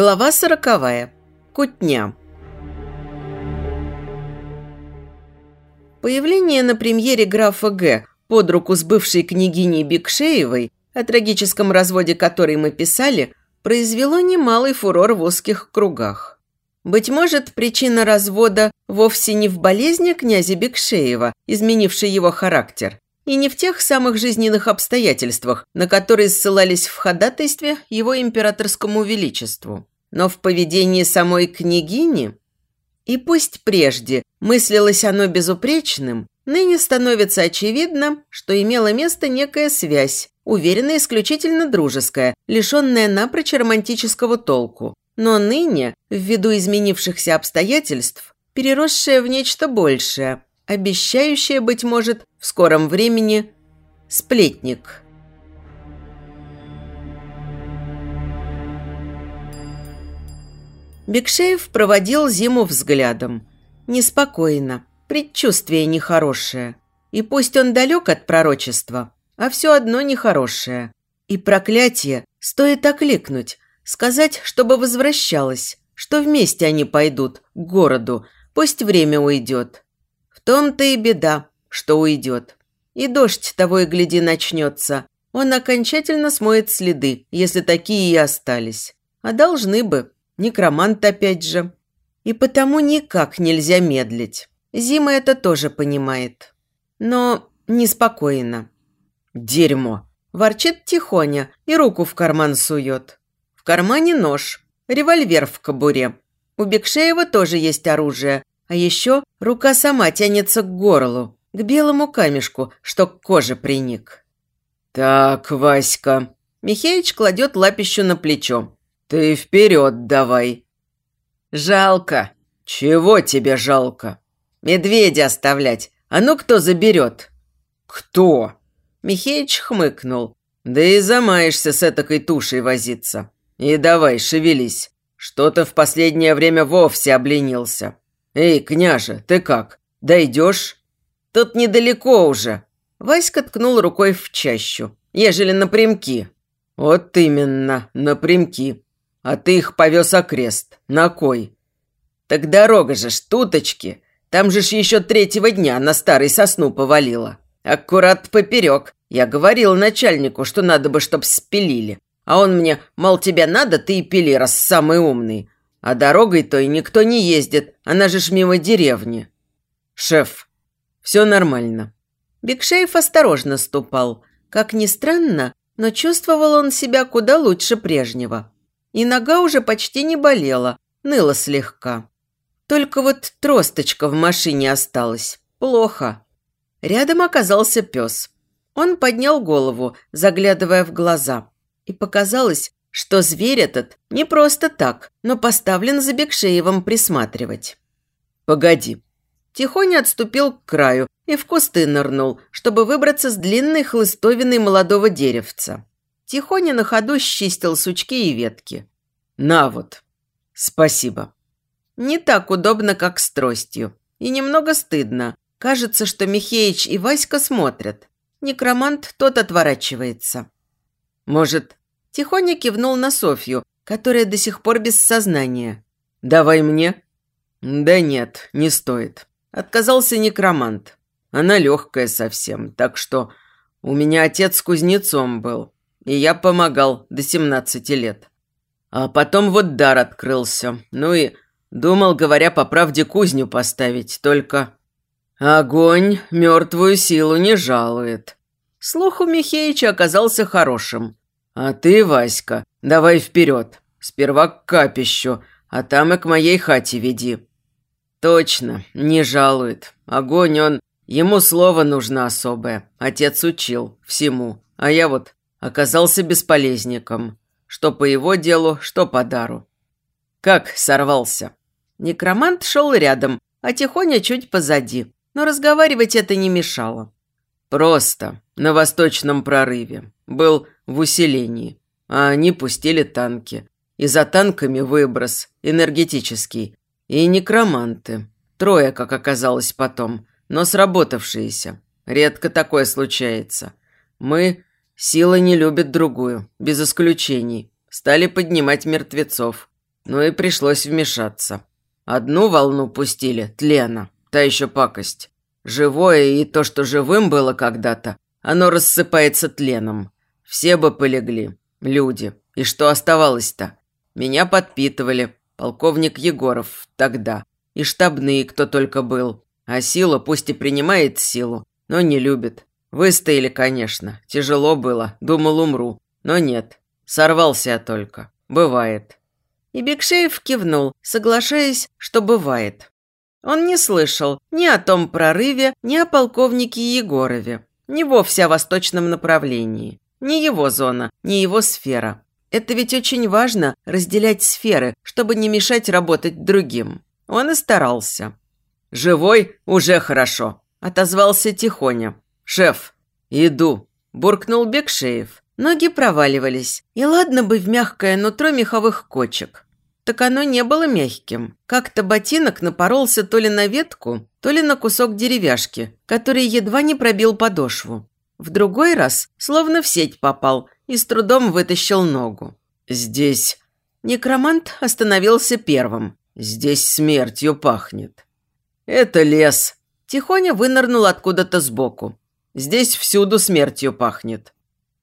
Глава сороковая. Кутня. Появление на премьере графа Г. под руку с бывшей княгиней Бекшеевой, о трагическом разводе которой мы писали, произвело немалый фурор в узких кругах. Быть может, причина развода вовсе не в болезни князя Бекшеева, изменившей его характер, и не в тех самых жизненных обстоятельствах, на которые ссылались в ходатайстве его императорскому величеству, но в поведении самой княгини. И пусть прежде мыслилось оно безупречным, ныне становится очевидно, что имела место некая связь, уверенно исключительно дружеская, лишенная напрочь романтического толку, но ныне, ввиду изменившихся обстоятельств, переросшая в нечто большее – обещающая, быть может, в скором времени сплетник. Бекшеев проводил зиму взглядом. Неспокойно, предчувствие нехорошее. И пусть он далек от пророчества, а все одно нехорошее. И проклятие стоит окликнуть, сказать, чтобы возвращалась, что вместе они пойдут к городу, пусть время уйдет. В том-то и беда, что уйдет. И дождь того и гляди начнется. Он окончательно смоет следы, если такие и остались. А должны бы. Некромант опять же. И потому никак нельзя медлить. Зима это тоже понимает. Но неспокойно. Дерьмо. Ворчит тихоня и руку в карман сует. В кармане нож, револьвер в кобуре. У Бекшеева тоже есть оружие, а еще рука сама тянется к горлу, к белому камешку, что к коже приник. «Так, Васька...» Михеич кладет лапищу на плечо. «Ты вперед давай!» «Жалко!» «Чего тебе жалко?» «Медведя оставлять. А ну кто заберет?» «Кто?» Михеич хмыкнул. «Да и замаешься с этакой тушей возиться. И давай, шевелись. Что-то в последнее время вовсе обленился. «Эй, княже, ты как? Дойдешь?» «Тут недалеко уже». Васька ткнул рукой в чащу. «Ежели напрямки». «Вот именно, напрямки. А ты их повез окрест. На кой?» «Так дорога же ж, туточки. Там же ж еще третьего дня на старой сосну повалила. Аккурат поперек. Я говорил начальнику, что надо бы, чтоб спилили. А он мне, мол, тебе надо, ты и пили, раз самый умный. А дорогой той никто не ездит, она же ж мимо деревни. Шеф, все нормально. Бекшеев осторожно ступал. Как ни странно, но чувствовал он себя куда лучше прежнего. И нога уже почти не болела, ныла слегка. Только вот тросточка в машине осталась. Плохо. Рядом оказался пес. Он поднял голову, заглядывая в глаза. И показалось, что зверь этот не просто так, но поставлен за Бекшеевым присматривать. «Погоди». Тихоня отступил к краю и в кусты нырнул, чтобы выбраться с длинной хлыстовиной молодого деревца. Тихоня на ходу счистил сучки и ветки. «На вот». «Спасибо». Не так удобно, как с тростью. И немного стыдно. Кажется, что Михеич и Васька смотрят. Некромант тот отворачивается. «Может, Тихоня кивнул на Софью, которая до сих пор без сознания. «Давай мне?» «Да нет, не стоит». Отказался некромант. Она легкая совсем, так что у меня отец кузнецом был, и я помогал до 17 лет. А потом вот дар открылся. Ну и думал, говоря по правде, кузню поставить, только... Огонь мертвую силу не жалует. Слух у Михеича оказался хорошим. «А ты, Васька, давай вперед. Сперва к капищу, а там и к моей хате веди». «Точно, не жалует. Огонь он... Ему слово нужно особое. Отец учил всему. А я вот оказался бесполезником. Что по его делу, что по дару. Как сорвался?» Некромант шел рядом, а Тихоня чуть позади. Но разговаривать это не мешало. «Просто. На восточном прорыве. Был в усилении, а они пустили танки. И за танками выброс, энергетический. И некроманты. Трое, как оказалось потом, но сработавшиеся. Редко такое случается. Мы, сила не любит другую, без исключений, стали поднимать мертвецов. Ну и пришлось вмешаться. Одну волну пустили, тлена, та еще пакость. Живое и то, что живым было когда-то, оно рассыпается тленом. Все бы полегли, люди. И что оставалось-то? Меня подпитывали, полковник Егоров тогда, и штабные, кто только был. А сила пусть и принимает силу, но не любит. Выстояли, конечно. Тяжело было, думал умру. Но нет, сорвался я только. Бывает. И Бекшеев кивнул, соглашаясь, что бывает. Он не слышал ни о том прорыве, ни о полковнике Егорове, ни вовсе о восточном направлении. Ни его зона, ни его сфера. Это ведь очень важно – разделять сферы, чтобы не мешать работать другим. Он и старался. «Живой уже хорошо», – отозвался Тихоня. «Шеф, иду», – буркнул Бекшеев. Ноги проваливались, и ладно бы в мягкое нутро меховых кочек. Так оно не было мягким. Как-то ботинок напоролся то ли на ветку, то ли на кусок деревяшки, который едва не пробил подошву. В другой раз словно в сеть попал и с трудом вытащил ногу. «Здесь...» Некромант остановился первым. «Здесь смертью пахнет». «Это лес». Тихоня вынырнул откуда-то сбоку. «Здесь всюду смертью пахнет».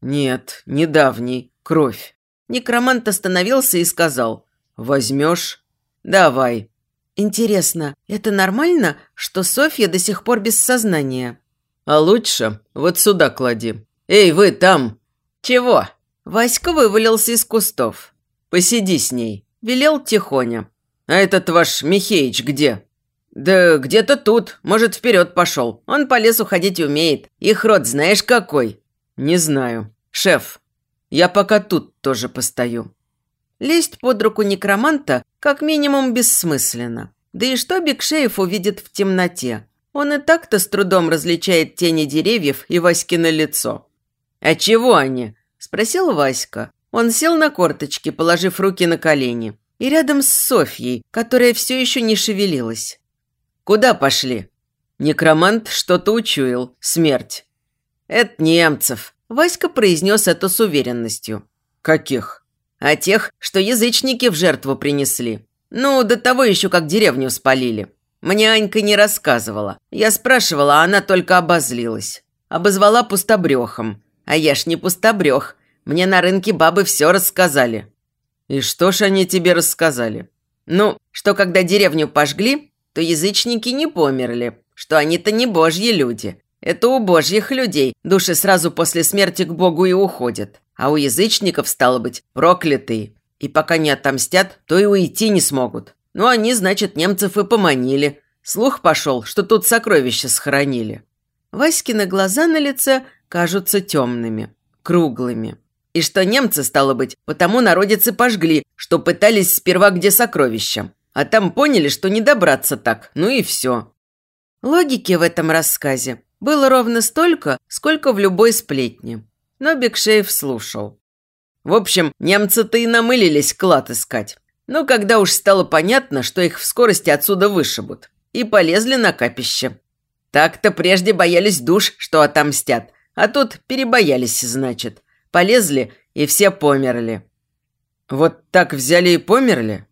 «Нет, недавний. Кровь». Некромант остановился и сказал. «Возьмешь?» «Давай». «Интересно, это нормально, что Софья до сих пор без сознания?» А лучше вот сюда клади. Эй, вы там!» «Чего?» Васька вывалился из кустов. «Посиди с ней», – велел тихоня. «А этот ваш Михеич где?» «Да где-то тут. Может, вперед пошел. Он по лесу ходить умеет. Их рот знаешь какой?» «Не знаю. Шеф, я пока тут тоже постою». Лезть под руку некроманта как минимум бессмысленно. Да и что Бекшеев увидит в темноте? Он и так-то с трудом различает тени деревьев и Васькино лицо. «А чего они?» – спросил Васька. Он сел на корточки, положив руки на колени. И рядом с Софьей, которая все еще не шевелилась. «Куда пошли?» Некромант что-то учуял. Смерть. «Это немцев», – Васька произнес это с уверенностью. «Каких?» «А тех, что язычники в жертву принесли. Ну, до того еще, как деревню спалили. Мне Анька не рассказывала. Я спрашивала, а она только обозлилась. Обозвала пустобрехом. А я ж не пустобрех. Мне на рынке бабы все рассказали. И что ж они тебе рассказали? Ну, что когда деревню пожгли, то язычники не померли. Что они-то не божьи люди. Это у божьих людей души сразу после смерти к Богу и уходят. А у язычников, стало быть, проклятые. И пока не отомстят, то и уйти не смогут. Ну, они, значит, немцев и поманили. Слух пошел, что тут сокровища схоронили. Васькины глаза на лице кажутся темными, круглыми. И что немцы, стало быть, потому народицы пожгли, что пытались сперва где сокровища. А там поняли, что не добраться так, ну и все. Логики в этом рассказе было ровно столько, сколько в любой сплетне. Но Бекшеев слушал. В общем, немцы-то и намылились клад искать. Но когда уж стало понятно, что их в скорости отсюда вышибут, и полезли на капище. Так-то прежде боялись душ, что отомстят, а тут перебоялись, значит. Полезли, и все померли. Вот так взяли и померли?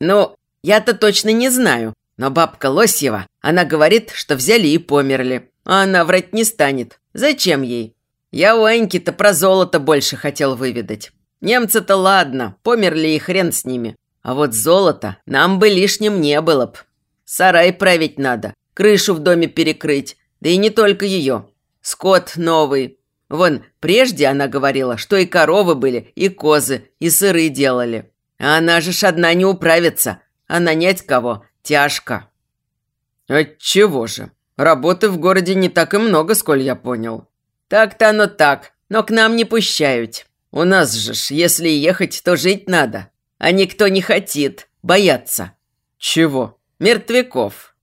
Ну, я-то точно не знаю, но бабка Лосьева, она говорит, что взяли и померли. А она врать не станет. Зачем ей? Я у Аньки-то про золото больше хотел выведать. Немцы-то ладно, померли и хрен с ними. А вот золото нам бы лишним не было б. Сарай править надо, крышу в доме перекрыть, да и не только ее. Скот новый. Вон, прежде она говорила, что и коровы были, и козы, и сыры делали. А она же ж одна не управится, а нанять кого тяжко. Отчего же? Работы в городе не так и много, сколь я понял. Так-то оно так, но к нам не пущают. У нас же ж, если ехать, то жить надо. А никто не хочет. Боятся. Чего? Мертвяков.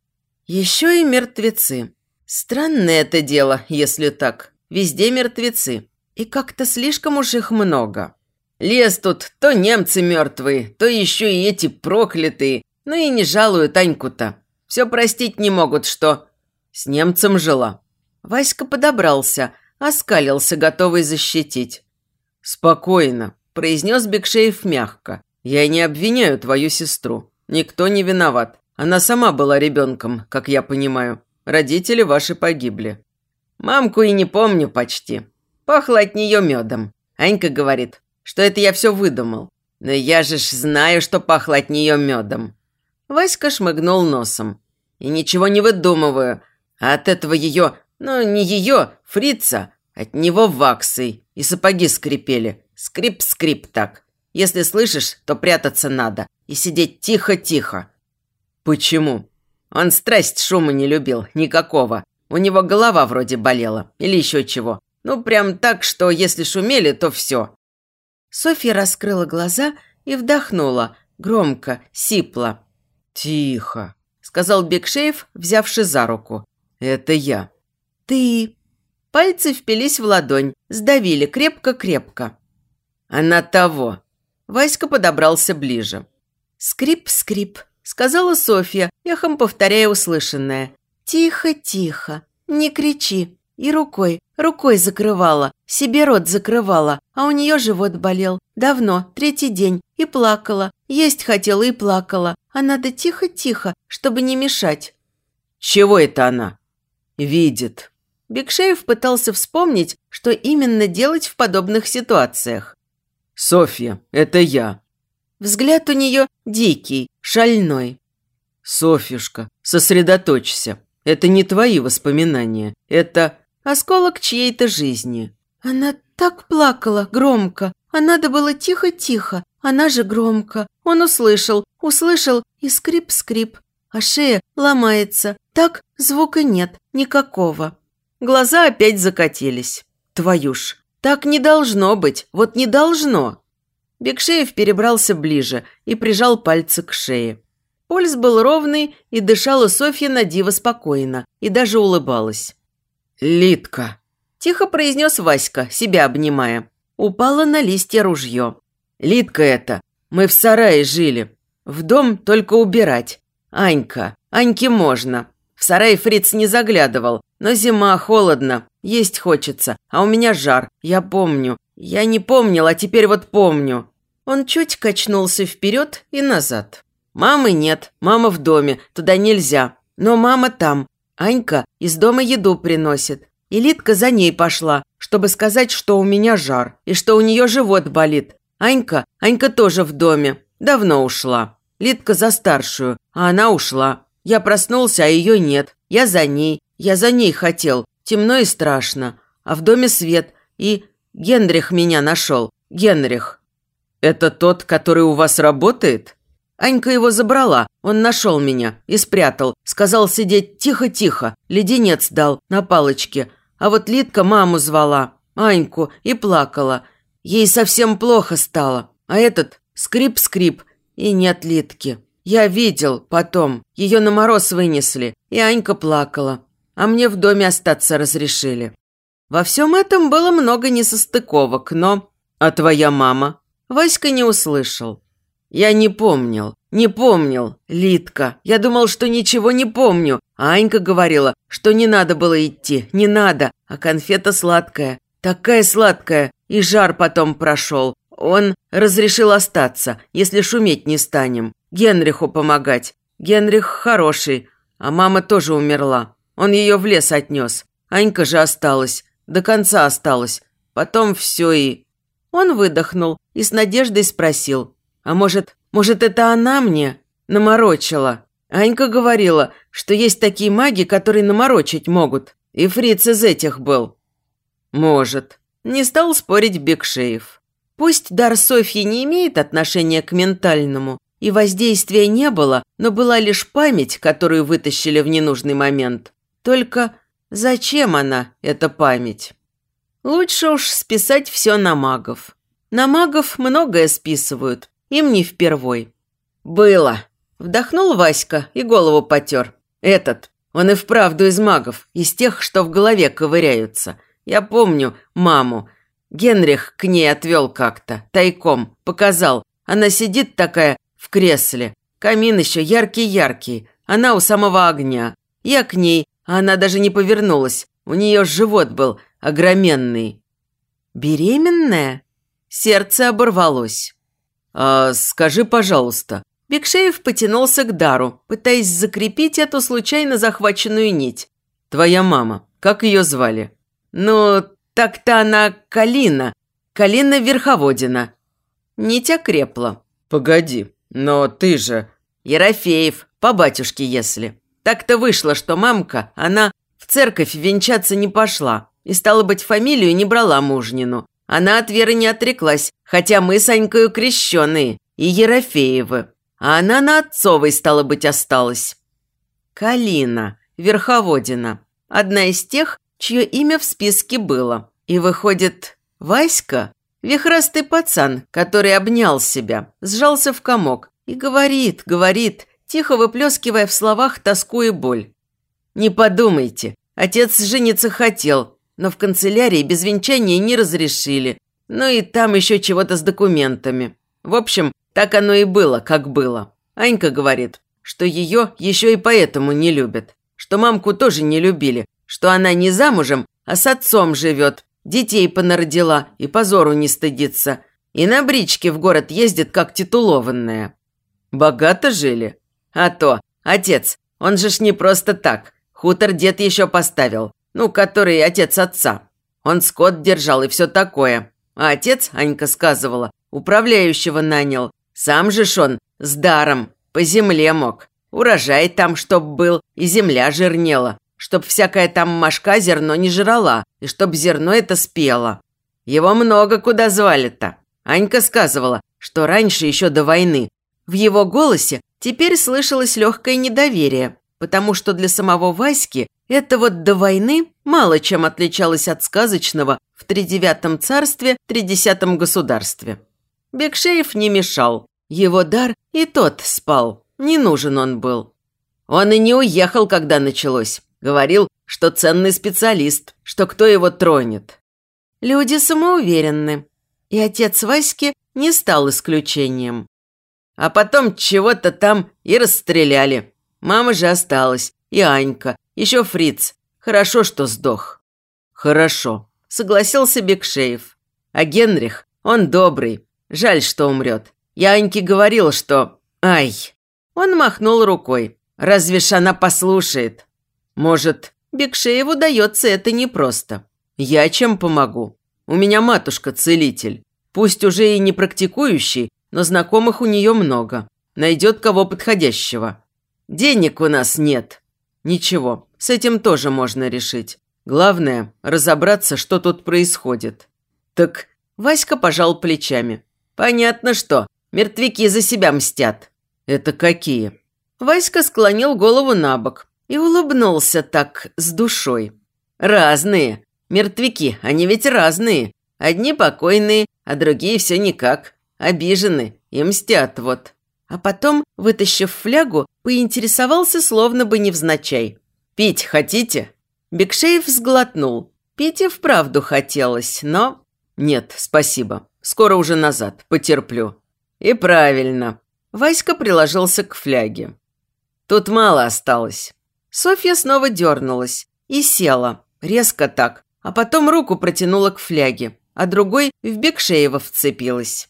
Еще и мертвецы. Странное это дело, если так. Везде мертвецы. И как-то слишком уж их много. Лес тут то немцы мертвые, то еще и эти проклятые. Ну и не жалуют Аньку-то. Все простить не могут, что... С немцем жила. Васька подобрался, оскалился, готовый защитить. «Спокойно», – произнес Бекшеев мягко. Я не обвиняю твою сестру. Никто не виноват. Она сама была ребенком, как я понимаю. Родители ваши погибли. Мамку и не помню почти. Пахло от нее медом. Анька говорит, что это я все выдумал. Но я же ж знаю, что пахло от нее медом. Васька шмыгнул носом. И ничего не выдумываю. А от этого ее, ну не ее, фрица, от него ваксой. И сапоги скрипели. Скрип-скрип так. Если слышишь, то прятаться надо. И сидеть тихо-тихо. Почему? Он страсть шума не любил. Никакого. У него голова вроде болела. Или еще чего. Ну, прям так, что если шумели, то все. Софья раскрыла глаза и вдохнула. Громко, сипло. «Тихо», – сказал Бекшеев, взявши за руку. «Это я». «Ты...» Пальцы впились в ладонь, сдавили крепко-крепко. «Она того». Васька подобрался ближе. «Скрип-скрип», – сказала Софья, эхом повторяя услышанное. «Тихо-тихо, не кричи». И рукой, рукой закрывала, себе рот закрывала, а у нее живот болел. Давно, третий день, и плакала. Есть хотела и плакала. А надо тихо-тихо, чтобы не мешать. «Чего это она?» «Видит». Бекшеев пытался вспомнить, что именно делать в подобных ситуациях. «Софья, это я». Взгляд у нее дикий, шальной. «Софьюшка, сосредоточься. Это не твои воспоминания. Это осколок чьей-то жизни. Она так плакала громко, а надо было тихо-тихо, она же громко. Он услышал, услышал и скрип-скрип, а шея ломается. Так звука нет, никакого. Глаза опять закатились. Твою ж, так не должно быть, вот не должно. Бекшеев перебрался ближе и прижал пальцы к шее. Пульс был ровный, и дышала Софья на диво спокойно, и даже улыбалась. «Литка!» – тихо произнес Васька, себя обнимая. Упало на листья ружье. «Литка это! Мы в сарае жили. В дом только убирать. Анька, Аньке можно. В сарай фриц не заглядывал, но зима, холодно, есть хочется, а у меня жар, я помню. Я не помнил, а теперь вот помню». Он чуть качнулся вперед и назад. «Мамы нет, мама в доме, туда нельзя. Но мама там, Анька из дома еду приносит. И Литка за ней пошла, чтобы сказать, что у меня жар и что у нее живот болит. Анька, Анька тоже в доме. Давно ушла. Литка за старшую, а она ушла. Я проснулся, а ее нет. Я за ней. Я за ней хотел. Темно и страшно. А в доме свет. И Генрих меня нашел. Генрих. Это тот, который у вас работает? Анька его забрала, он нашел меня и спрятал. Сказал сидеть тихо-тихо, леденец дал на палочке. А вот Литка маму звала, Аньку, и плакала. Ей совсем плохо стало. А этот скрип-скрип, и нет Литки. Я видел потом, ее на мороз вынесли, и Анька плакала. А мне в доме остаться разрешили. Во всем этом было много несостыковок, но... А твоя мама? Васька не услышал. Я не помнил, не помнил, Литка. Я думал, что ничего не помню. А Анька говорила, что не надо было идти, не надо. А конфета сладкая, такая сладкая. И жар потом прошел. Он разрешил остаться, если шуметь не станем. Генриху помогать. Генрих хороший, а мама тоже умерла. Он ее в лес отнес. Анька же осталась, до конца осталась. Потом все и... Он выдохнул и с надеждой спросил, а может, может, это она мне наморочила? Анька говорила, что есть такие маги, которые наморочить могут. И фриц из этих был. Может. Не стал спорить Бекшеев. Пусть дар Софьи не имеет отношения к ментальному, и воздействия не было, но была лишь память, которую вытащили в ненужный момент. Только зачем она, эта память? Лучше уж списать все на магов. На магов многое списывают, им не впервой. «Было!» – вдохнул Васька и голову потер. «Этот, он и вправду из магов, из тех, что в голове ковыряются. Я помню маму. Генрих к ней отвел как-то, тайком, показал. Она сидит такая в кресле. Камин еще яркий-яркий, она у самого огня. Я к ней, а она даже не повернулась. У нее живот был огроменный. Беременная? Сердце оборвалось. А скажи, пожалуйста». Бекшеев потянулся к дару, пытаясь закрепить эту случайно захваченную нить. «Твоя мама, как ее звали?» «Ну, так-то она Калина. Калина Верховодина». Нить окрепла. «Погоди, но ты же...» «Ерофеев, по батюшке если. Так-то вышло, что мамка, она в церковь венчаться не пошла и, стало быть, фамилию не брала мужнину. Она от веры не отреклась, хотя мы с Анькою крещеные и Ерофеевы. А она на отцовой, стало быть, осталась. Калина, Верховодина. Одна из тех, чье имя в списке было. И выходит, Васька – вихрастый пацан, который обнял себя, сжался в комок и говорит, говорит, тихо выплескивая в словах тоску и боль. «Не подумайте, отец жениться хотел, но в канцелярии без венчания не разрешили. Ну и там еще чего-то с документами. В общем, так оно и было, как было. Анька говорит, что ее еще и поэтому не любят. Что мамку тоже не любили. Что она не замужем, а с отцом живет. Детей понародила и позору не стыдится. И на бричке в город ездит, как титулованная. Богато жили? А то, отец, он же ж не просто так. Хутор дед еще поставил ну, который отец отца. Он скот держал и все такое. А отец, Анька сказывала, управляющего нанял. Сам же ж он с даром по земле мог. Урожай там чтоб был, и земля жирнела. Чтоб всякая там мошка зерно не жрала, и чтоб зерно это спело. Его много куда звали-то. Анька сказывала, что раньше, еще до войны, в его голосе теперь слышалось легкое недоверие, потому что для самого Васьки это вот до войны мало чем отличалось от сказочного в тридевятом царстве, тридесятом государстве. Бекшеев не мешал. Его дар и тот спал. Не нужен он был. Он и не уехал, когда началось. Говорил, что ценный специалист, что кто его тронет. Люди самоуверенны. И отец Васьки не стал исключением. А потом чего-то там и расстреляли. Мама же осталась, и Анька, еще Фриц. Хорошо, что сдох». «Хорошо», – согласился Бекшеев. «А Генрих, он добрый. Жаль, что умрет. Я Аньке говорил, что... Ай!» Он махнул рукой. «Разве ж она послушает?» «Может, Бекшееву дается это непросто. Я чем помогу? У меня матушка целитель. Пусть уже и не практикующий, но знакомых у нее много. Найдет кого подходящего. Денег у нас нет. Ничего, с этим тоже можно решить. Главное – разобраться, что тут происходит. Так Васька пожал плечами. Понятно что, мертвяки за себя мстят. Это какие? Васька склонил голову на бок и улыбнулся так, с душой. Разные. Мертвяки, они ведь разные. Одни покойные, а другие все никак. Обижены и мстят вот. А потом, вытащив флягу, поинтересовался словно бы невзначай. «Пить хотите?» Бекшеев сглотнул. Пить и вправду хотелось, но... «Нет, спасибо. Скоро уже назад. Потерплю». «И правильно». Васька приложился к фляге. «Тут мало осталось». Софья снова дернулась и села, резко так, а потом руку протянула к фляге, а другой в Бекшеева вцепилась.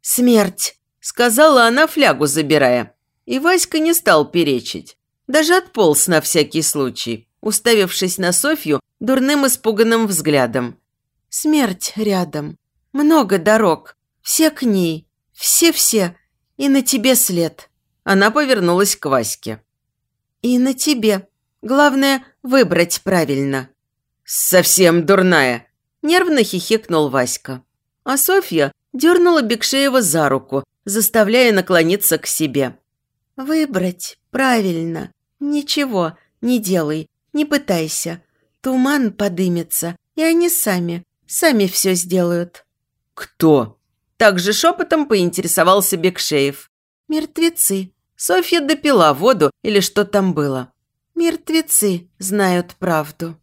«Смерть!» Сказала она, флягу забирая. И Васька не стал перечить. Даже отполз на всякий случай, уставившись на Софью дурным испуганным взглядом. «Смерть рядом. Много дорог. Все к ней. Все-все. И на тебе след». Она повернулась к Ваське. «И на тебе. Главное, выбрать правильно». «Совсем дурная!» – нервно хихикнул Васька. А Софья дернула Бекшеева за руку, заставляя наклониться к себе. «Выбрать правильно. Ничего не делай, не пытайся. Туман подымется, и они сами, сами все сделают». «Кто?» Также шепотом поинтересовался Бекшеев. «Мертвецы. Софья допила воду или что там было. Мертвецы знают правду».